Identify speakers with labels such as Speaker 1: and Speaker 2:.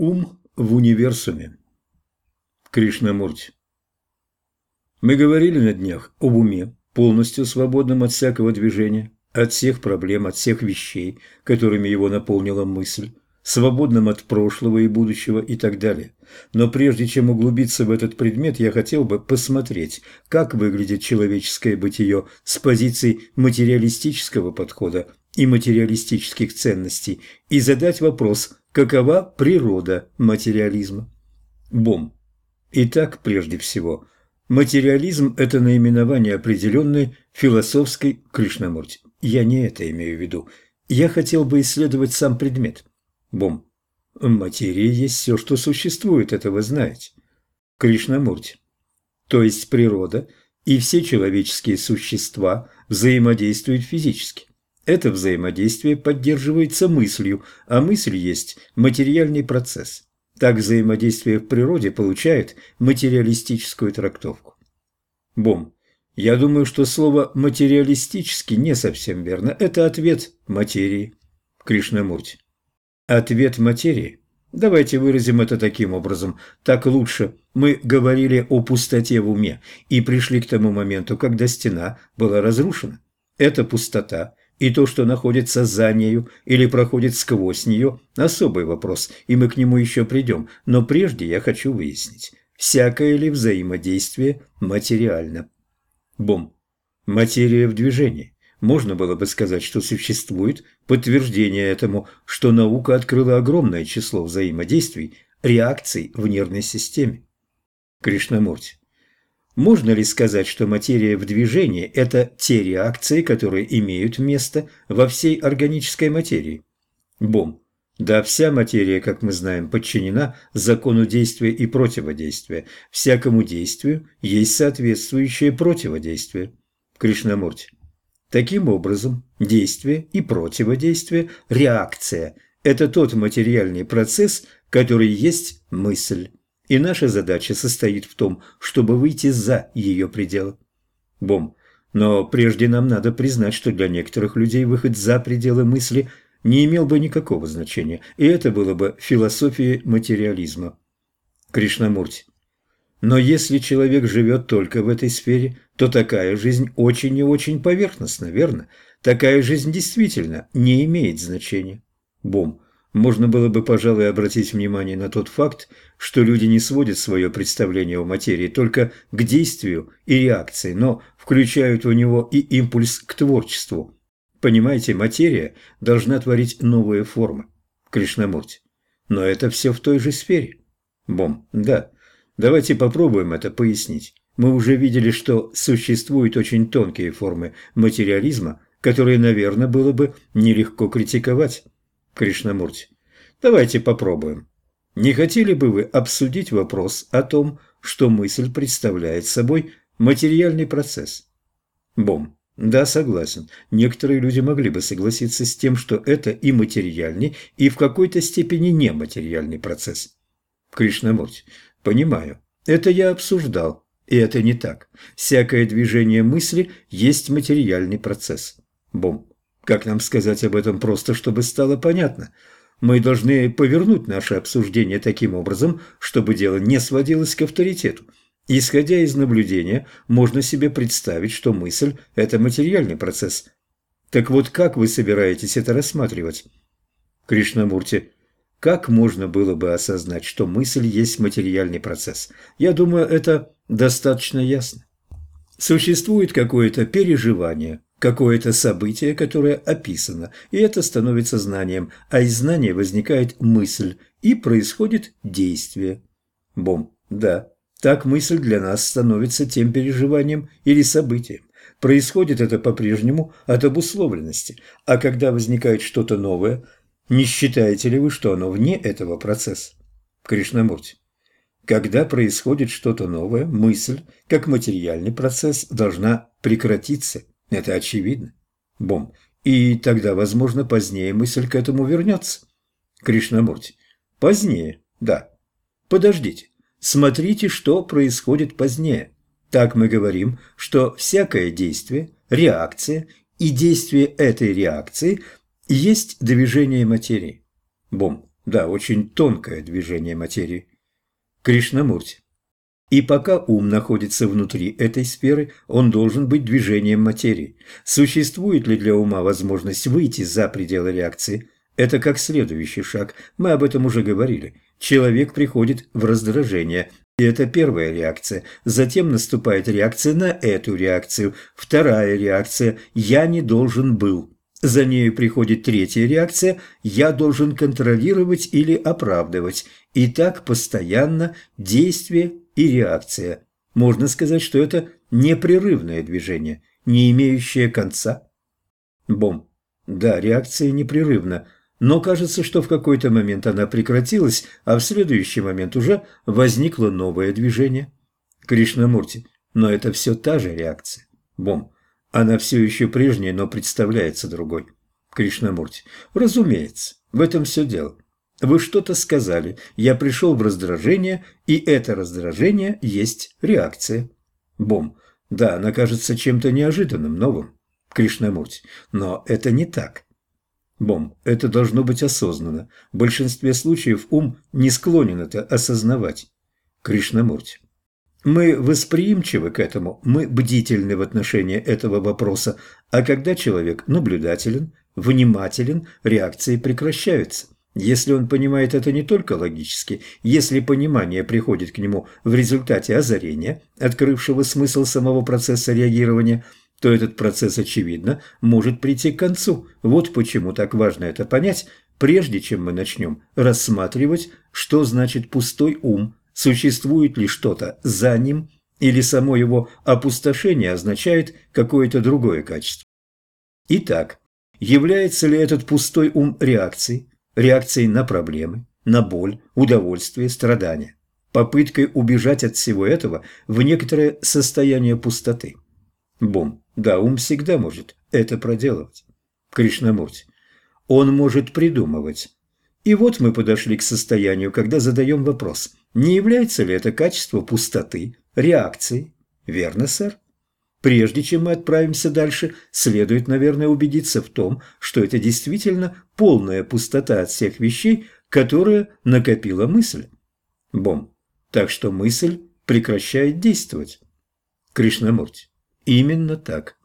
Speaker 1: Ум в универсуме. Кришнамурти. Мы говорили на днях об уме, полностью свободном от всякого движения, от всех проблем, от всех вещей, которыми его наполнила мысль, свободным от прошлого и будущего и так далее. Но прежде чем углубиться в этот предмет, я хотел бы посмотреть, как выглядит человеческое бытие с позиции материалистического подхода и материалистических ценностей и задать вопрос, какова природа материализма. Бом. Итак, прежде всего, материализм – это наименование определенной философской Кришнамурти. Я не это имею в виду. Я хотел бы исследовать сам предмет. Бом. Материя есть все, что существует, это вы знаете. Кришнамурти. То есть природа и все человеческие существа взаимодействуют физически. Это взаимодействие поддерживается мыслью, а мысль есть материальный процесс. Так взаимодействие в природе получает материалистическую трактовку. Бом. Я думаю, что слово «материалистический» не совсем верно. Это ответ материи. Кришнамурти. Ответ материи? Давайте выразим это таким образом. Так лучше. Мы говорили о пустоте в уме и пришли к тому моменту, когда стена была разрушена. Эта пустота и то, что находится за нею или проходит сквозь нее – особый вопрос, и мы к нему еще придем. Но прежде я хочу выяснить, всякое ли взаимодействие материально. Бом. Материя в движении. Можно было бы сказать, что существует подтверждение этому, что наука открыла огромное число взаимодействий, реакций в нервной системе. Кришнамурти. Можно ли сказать, что материя в движении – это те реакции, которые имеют место во всей органической материи? Бом. Да, вся материя, как мы знаем, подчинена закону действия и противодействия. Всякому действию есть соответствующее противодействие. Кришнамурти. Таким образом, действие и противодействие, реакция – это тот материальный процесс, который есть мысль и наша задача состоит в том, чтобы выйти за ее пределы. Бом. Но прежде нам надо признать, что для некоторых людей выход за пределы мысли не имел бы никакого значения, и это было бы философией материализма. Кришнамурти. Но если человек живет только в этой сфере, то такая жизнь очень и очень поверхностна, верно? Такая жизнь действительно не имеет значения. Бом. Можно было бы, пожалуй, обратить внимание на тот факт, что люди не сводят свое представление о материи только к действию и реакции, но включают в него и импульс к творчеству. Понимаете, материя должна творить новые формы. Кришнамурти. Но это все в той же сфере. Бом. Да. Давайте попробуем это пояснить. Мы уже видели, что существуют очень тонкие формы материализма, которые, наверное, было бы нелегко критиковать. Кришнамурти. Давайте попробуем. Не хотели бы вы обсудить вопрос о том, что мысль представляет собой материальный процесс? Бом. Да, согласен. Некоторые люди могли бы согласиться с тем, что это и материальный, и в какой-то степени нематериальный процесс. Кришнамурти. Понимаю. Это я обсуждал. И это не так. Всякое движение мысли есть материальный процесс. Бом. Как нам сказать об этом просто, чтобы стало понятно? Мы должны повернуть наше обсуждение таким образом, чтобы дело не сводилось к авторитету. Исходя из наблюдения, можно себе представить, что мысль – это материальный процесс. Так вот, как вы собираетесь это рассматривать? Кришнамурти, как можно было бы осознать, что мысль есть материальный процесс? Я думаю, это достаточно ясно. Существует какое-то переживание, какое-то событие, которое описано, и это становится знанием, а из знания возникает мысль, и происходит действие. Бом. Да, так мысль для нас становится тем переживанием или событием. Происходит это по-прежнему от обусловленности, а когда возникает что-то новое, не считаете ли вы, что оно вне этого процесса? Кришнамурти. Когда происходит что-то новое, мысль, как материальный процесс, должна прекратиться – это очевидно. Бом. И тогда, возможно, позднее мысль к этому вернется. Кришнамурти. Позднее, да. Подождите. Смотрите, что происходит позднее. Так мы говорим, что всякое действие, реакция и действие этой реакции есть движение материи. Бом. Да, очень тонкое движение материи. Кришнамурти. И пока ум находится внутри этой сферы, он должен быть движением материи. Существует ли для ума возможность выйти за пределы реакции? Это как следующий шаг. Мы об этом уже говорили. Человек приходит в раздражение, и это первая реакция. Затем наступает реакция на эту реакцию. Вторая реакция «я не должен был». За нею приходит третья реакция «я должен контролировать или оправдывать». И так постоянно действие и реакция. Можно сказать, что это непрерывное движение, не имеющее конца. Бом. Да, реакция непрерывна, но кажется, что в какой-то момент она прекратилась, а в следующий момент уже возникло новое движение. Кришнамурти. Но это все та же реакция. Бом. Она все еще прежняя, но представляется другой. Кришнамурти. Разумеется, в этом все дело. Вы что-то сказали, я пришел в раздражение, и это раздражение есть реакция. Бом. Да, она кажется чем-то неожиданным, новым. Кришнамурти. Но это не так. Бом. Это должно быть осознанно. В большинстве случаев ум не склонен это осознавать. Кришнамурти. Мы восприимчивы к этому, мы бдительны в отношении этого вопроса, а когда человек наблюдателен, внимателен, реакции прекращаются. Если он понимает это не только логически, если понимание приходит к нему в результате озарения, открывшего смысл самого процесса реагирования, то этот процесс, очевидно, может прийти к концу. Вот почему так важно это понять, прежде чем мы начнем рассматривать, что значит пустой ум, существует ли что-то за ним, или само его опустошение означает какое-то другое качество. Итак, является ли этот пустой ум реакцией? Реакцией на проблемы, на боль, удовольствие, страдания, попыткой убежать от всего этого в некоторое состояние пустоты. Бом, да, ум всегда может это проделывать. Кришнамурти, он может придумывать. И вот мы подошли к состоянию, когда задаем вопрос, не является ли это качество пустоты, реакцией? Верно, сэр? Прежде чем мы отправимся дальше, следует, наверное, убедиться в том, что это действительно полная пустота от всех вещей, которые накопила мысль. Бом. Так что мысль прекращает действовать. Кришнамурти. Именно так.